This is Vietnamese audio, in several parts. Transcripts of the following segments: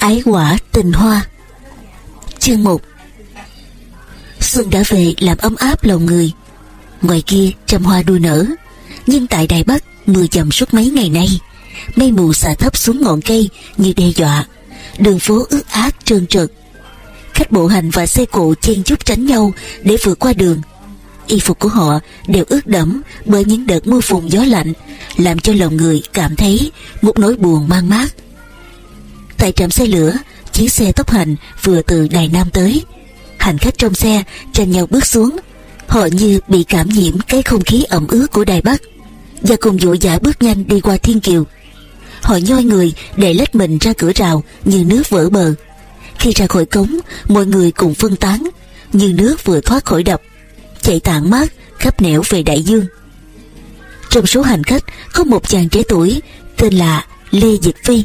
Ái quả tình hoa. Chương 1 Xuân đã về làm ấm áp lòng người. Ngoài kia, trăm hoa đua nở. Nhưng tại Đài Bắc, Mưa dầm suốt mấy ngày nay. Mây mù xả thấp xuống ngọn cây Như đe dọa. Đường phố ướt át, trơn trượt. Khách bộ hành và xe cộ chen chúc tránh nhau Để vượt qua đường. Y phục của họ đều ướt đẫm Bởi những đợt mưa phùn gió lạnh, Làm cho lòng người cảm thấy Một nỗi buồn mang mát. Tại trạm xe lửa, Chiếc xe tốc hành vừa từ Đài Nam tới. Hành khách trong xe tranh nhau bước xuống. Họ như bị cảm nhiễm cái không khí ẩm ướt của Đài Bắc Và cùng vội vã bước nhanh đi qua Thiên Kiều. Họ nhoi người để lết mình ra cửa rào như nước vỡ bờ. Khi ra khỏi cống, Mọi người cùng phân tán, Như nước vừa thoát khỏi đập, Chạy tản mát khắp nẻo về đại dương. Trong số hành khách Có một chàng trẻ tuổi Tên là Lê Dịch Phi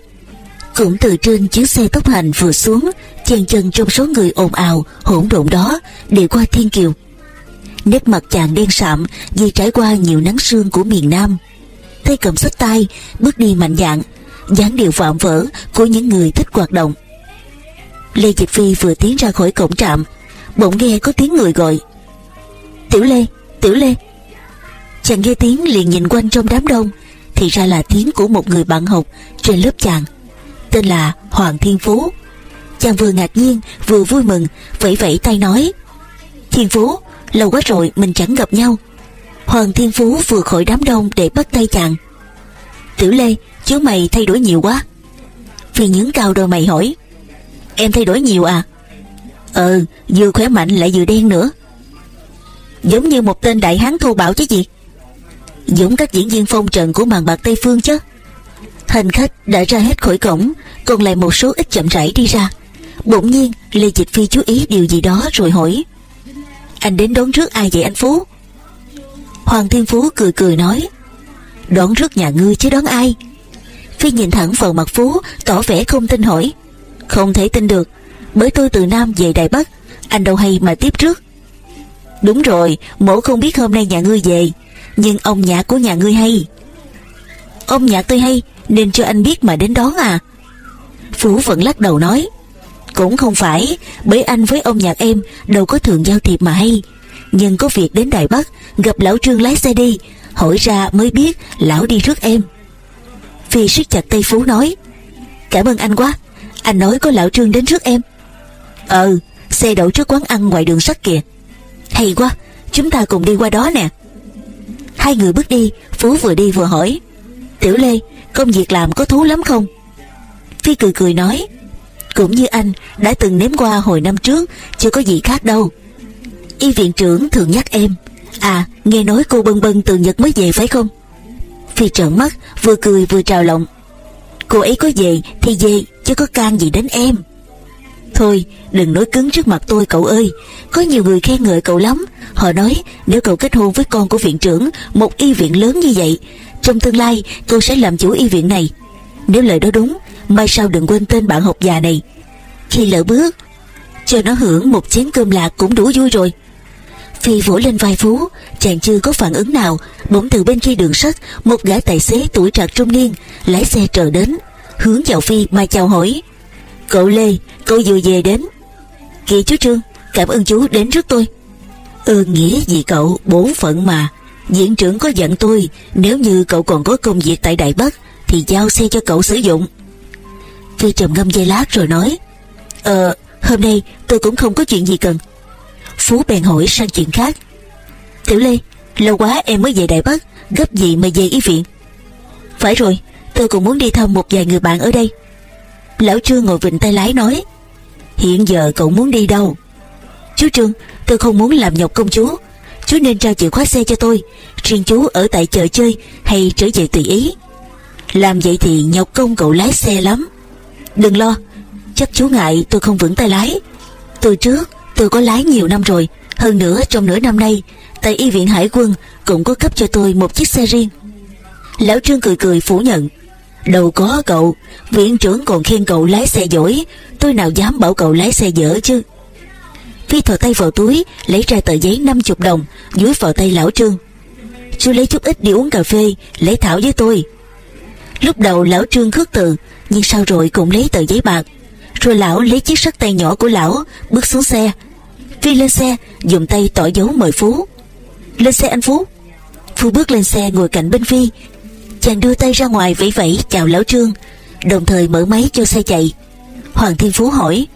cũng từ trên chiếc xe tốc hành vừa xuống, chen chân trong số người ồn ào, hỗn độn đó để qua thiên kiều. Nét mặt chàng đen sạm vì trải qua nhiều nắng sương của miền nam. Tay cầm sách tay, bước đi mạnh dạn, dáng điệu vạm vỡ của những người thích hoạt động. Lê dịch phi vừa tiến ra khỏi cổng trạm, bỗng nghe có tiếng người gọi. Tiểu lê tiểu lê. Chàng nghe tiếng liền nhìn quanh trong đám đông, thì ra là tiếng của một người bạn học trên lớp chàng tên là Hoàng Thiên Phú. Chàng vừa ngạc nhiên, vừa vui mừng, Vẫy vẫy tay nói, Thiên Phú, lâu quá rồi mình chẳng gặp nhau. Hoàng Thiên Phú vừa khỏi đám đông để bắt tay chàng. Tiểu Lê, chú mày thay đổi nhiều quá. Phi nhướng cao đôi mày hỏi, Em thay đổi nhiều à? Ừ vừa khỏe mạnh lại vừa đen nữa. Giống như một tên đại hán thô bạo chứ gì. Giống các diễn viên phong trần của màn bạc Tây Phương chứ. Hành khách đã ra hết khỏi cổng, Còn lại một số ít chậm rãi đi ra. Bỗng nhiên, Lê Dịch Phi chú ý điều gì đó rồi hỏi. Anh đến đón rước ai vậy anh Phú? Hoàng Thiên Phú cười cười nói. Đón rước nhà ngươi chứ đón ai? Phi nhìn thẳng vào mặt Phú, Tỏ vẻ không tin hỏi. Không thể tin được, Bởi tôi từ Nam về Đài Bắc, Anh đâu hay mà tiếp trước Đúng rồi, Mổ không biết hôm nay nhà ngươi về, Nhưng ông nhà của nhà ngươi hay. Ông nhà tôi hay nên cho anh biết mà đến đón à. Phú vẫn lắc đầu nói, Cũng không phải, Bởi anh với ông nhạc em Đâu có thường giao thiệp mà hay. Nhưng có việc đến Đài Bắc, Gặp lão Trương lái xe đi, Hỏi ra mới biết lão đi trước em. Phi siết chặt tay Phú nói, Cảm ơn anh quá, Anh nói có lão Trương đến trước em. Ờ Xe đậu trước quán ăn ngoài đường sắt kìa. Hay quá, Chúng ta cùng đi qua đó nè. Hai người bước đi, Phú vừa đi vừa hỏi, Tiểu Lê Công việc làm có thú lắm không? Phi cười cười nói, Cũng như anh, đã từng nếm qua hồi năm trước, Chưa có gì khác đâu. Y viện trưởng thường nhắc em À nghe nói cô bân bân từ Nhật mới về phải không? Phi trợn mắt, Vừa cười vừa trào lòng Cô ấy có về thì về, Chứ có can gì đến em. Thôi, đừng nói cứng trước mặt tôi cậu ơi, Có nhiều người khen ngợi cậu lắm, Họ nói nếu cậu kết hôn với con của viện trưởng, Một y viện lớn như vậy trong tương lai cô sẽ làm chủ y viện này. Nếu lời đó đúng, Mai sau đừng quên tên bạn học già này. Khi lỡ bước, Cho nó hưởng một chén cơm lạc cũng đủ vui rồi. Phi vỗ lên vai Phú, Chàng chưa có phản ứng nào. Bỗng từ bên kia đường sắt, Một gã tài xế tuổi trạc trung niên Lái xe chờ đến, Hướng vào Phi mà chào hỏi. Cậu Lê, Cậu vừa về đến. Kìa chú Trương, Cảm ơn chú đến trước tôi. Ừ nghĩa gì cậu, Bổn phận mà. Diện trưởng có dặn tôi, Nếu như cậu còn có công việc tại Đại Bắc, Thì giao xe cho cậu sử dụng. Phi trầm ngâm dây lát rồi nói Ờ hôm nay tôi cũng không có chuyện gì cần. Phú bèn hỏi sang chuyện khác, Tiểu Lê, Lâu quá em mới về Đại Bắc, Gấp gì mà về y viện? Phải rồi, tôi cũng muốn đi thăm một vài người bạn ở đây. Lão Trương ngồi vịnh tay lái nói, Hiện giờ cậu muốn đi đâu? Chú Trương, tôi không muốn làm nhọc công chúa. Chú nên trao chìa khóa xe cho tôi. Riêng chú ở tại chợ chơi Hay trở về tùy ý. Làm vậy thì nhọc công cậu lái xe lắm. Đừng lo, Chắc chú ngại tôi không vững tay lái. Từ trước, tôi có lái nhiều năm rồi. Hơn nữa, trong nửa năm nay, Tại y viện hải quân cũng có cấp cho tôi một chiếc xe riêng. Lão Trương cười cười phủ nhận. Đâu có cậu, Viện trưởng còn khen cậu lái xe giỏi. Tôi nào dám bảo cậu lái xe dở chứ? Khi thò tay vào túi, Lấy ra tờ giấy 50 đồng Dúi vào tay lão Trương. Chú lấy chút ít đi uống cà phê, Lấy thảo với tôi. Lúc đầu lão Trương khước từ, Nhưng sau rồi cũng lấy tờ giấy bạc. Rồi lão lấy chiếc sắt tay nhỏ của lão, Bước xuống xe. Phi lên xe, dùng tay tỏ dấu mời Phú. Lên xe anh Phú. Phú bước lên xe ngồi cạnh bên Phi. Chàng đưa tay ra ngoài vẫy vẫy chào lão Trương, Đồng thời mở máy cho xe chạy. Hoàng Thiên Phú hỏi,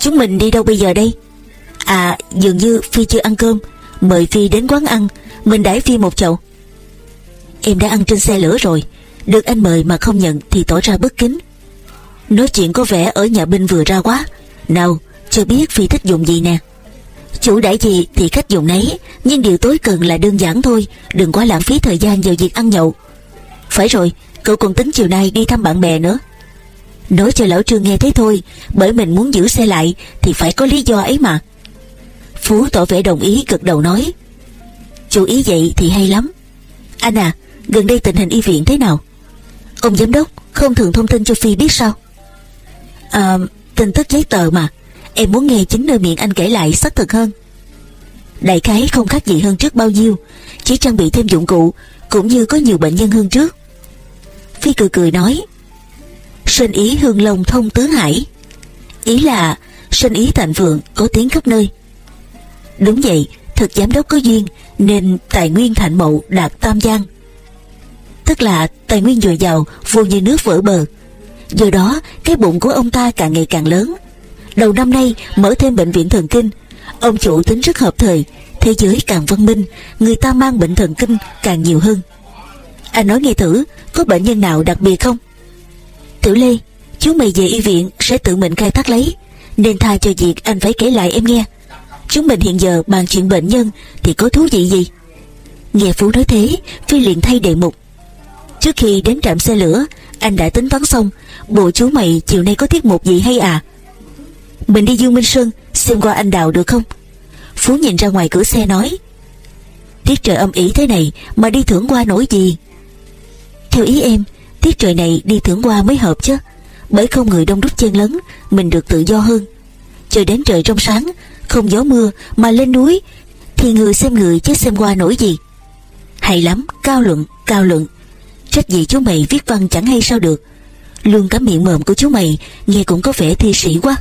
Chúng mình đi đâu bây giờ đây? À dường như Phi chưa ăn cơm. Mời Phi đến quán ăn. Mình đãi Phi một chậu. Em đã ăn trên xe lửa rồi. Được anh mời mà không nhận thì tỏ ra bất kính. Nói chuyện có vẻ ở nhà binh vừa ra quá. Nào, cho biết Phi thích dùng gì nè. Chủ đãi gì thì khách dùng nấy, Nhưng điều tối cần là đơn giản thôi. Đừng quá lãng phí thời gian vào việc ăn nhậu. Phải rồi, Cậu còn tính chiều nay đi thăm bạn bè nữa. Nói cho lão Trương nghe thế thôi, Bởi mình muốn giữ xe lại Thì phải có lý do ấy mà. Phú tỏ vẻ đồng ý cực đầu nói. Chú ý vậy thì hay lắm. Anh à Gần đây tình hình y viện thế nào? Ông giám đốc, không thường thông tin cho Phi biết sao? À tin tức giấy tờ mà. Em muốn nghe chính nơi miệng anh kể lại xác thực hơn. Đại khái không khác gì hơn trước bao nhiêu. Chỉ trang bị thêm dụng cụ, Cũng như có nhiều bệnh nhân hơn trước. Phi cười cười nói. Sinh ý hương long thông tứ hải. Ý là, sinh ý thành vượng có tiếng khắp nơi. Đúng vậy, Thực giám đốc có duyên, Nên tài nguyên thạnh mậu đạt tam giang. Tức là tài nguyên dồi dào, Vô như nước vỡ bờ. Do đó, cái bụng của ông ta càng ngày càng lớn. Đầu năm nay, mở thêm bệnh viện thần kinh. Ông chủ tính rất hợp thời, Thế giới càng văn minh, Người ta mang bệnh thần kinh càng nhiều hơn. Anh nói nghe thử, Có bệnh nhân nào đặc biệt không? Tiểu Lê, Chú mày về y viện sẽ tự mình khai thác lấy, Nên tha cho việc anh phải kể lại em nghe. Chúng mình hiện giờ bàn chuyện bệnh nhân Thì có thú vị gì? Nghe Phú nói thế, Phi liền thay đề mục. Trước khi đến trạm xe lửa, Anh đã tính toán xong, Bộ chú mày chiều nay có tiết mục gì hay à? Mình đi Dương Minh Sơn, Xem qua anh Đào được không? Phú nhìn ra ngoài cửa xe nói. Tiết trời âm ỉ thế này Mà đi thưởng qua nổi gì? Theo ý em, Tiết trời này đi thưởng qua mới hợp chứ. Bởi không người đông đúc chen lấn, Mình được tự do hơn. Chờ đến trời trong sáng không gió mưa, mà lên núi, Thì người xem người chứ xem qua nổi gì. Hay lắm, Cao luận Cao luận. Trách gì chú mày viết văn chẳng hay sao được. Luôn cả miệng mồm của chú mày, Nghe cũng có vẻ thi sĩ quá.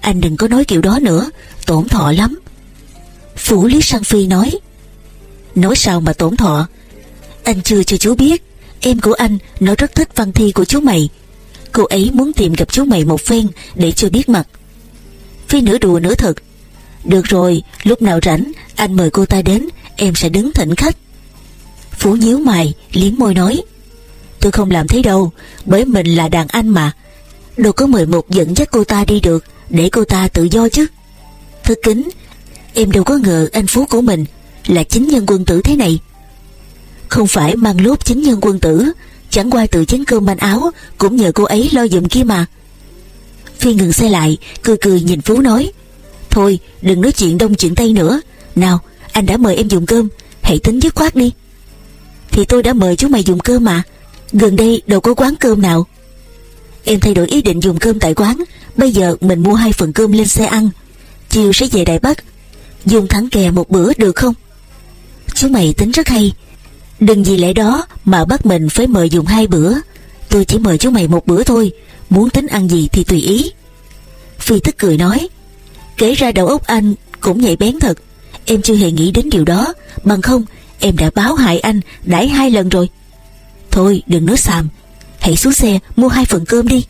Anh đừng có nói kiểu đó nữa, Tổn thọ lắm. Phủ Lý Sang Phi nói Nói sao mà tổn thọ? Anh chưa cho chú biết, Em của anh, nó rất thích văn thi của chú mày. Cô ấy muốn tìm gặp chú mày một phen Để cho biết mặt. Phi nửa đùa nửa thật. Được rồi, lúc nào rảnh, Anh mời cô ta đến, Em sẽ đứng thỉnh khách. Phú nhíu mày, liếm môi nói. Tôi không làm thế đâu, Bởi mình là đàn anh mà. Đâu có mời một dẫn dắt cô ta đi được, Để cô ta tự do chứ. Thưa kính, Em đâu có ngờ anh Phú của mình Là chính nhân quân tử thế này. Không phải mang lốp chính nhân quân tử, Chẳng qua từ chén cơm manh áo, Cũng nhờ cô ấy lo dùm kia mà. Phi ngừng xe lại, Cười cười nhìn Phú nói, Thôi, đừng nói chuyện đông chuyện tây nữa. Nào, anh đã mời em dùng cơm, Hãy tính dứt khoát đi. Thì tôi đã mời chú mày dùng cơm mà. Gần đây đâu có quán cơm nào. Em thay đổi ý định dùng cơm tại quán, Bây giờ mình mua hai phần cơm lên xe ăn. Chiều sẽ về Đài Bắc. Dùng thắng kè một bữa được không? Chú mày tính rất hay. Đừng vì lẽ đó mà bắt mình phải mời dùng hai bữa. Tôi chỉ mời chú mày một bữa thôi. Muốn tính ăn gì thì tùy ý. Phi tức cười nói, Kể ra đầu óc anh cũng nhạy bén thật. Em chưa hề nghĩ đến điều đó. Bằng không, em đã báo hại anh Đãi hai lần rồi. Thôi đừng nói xàm, Hãy xuống xe mua hai phần cơm đi.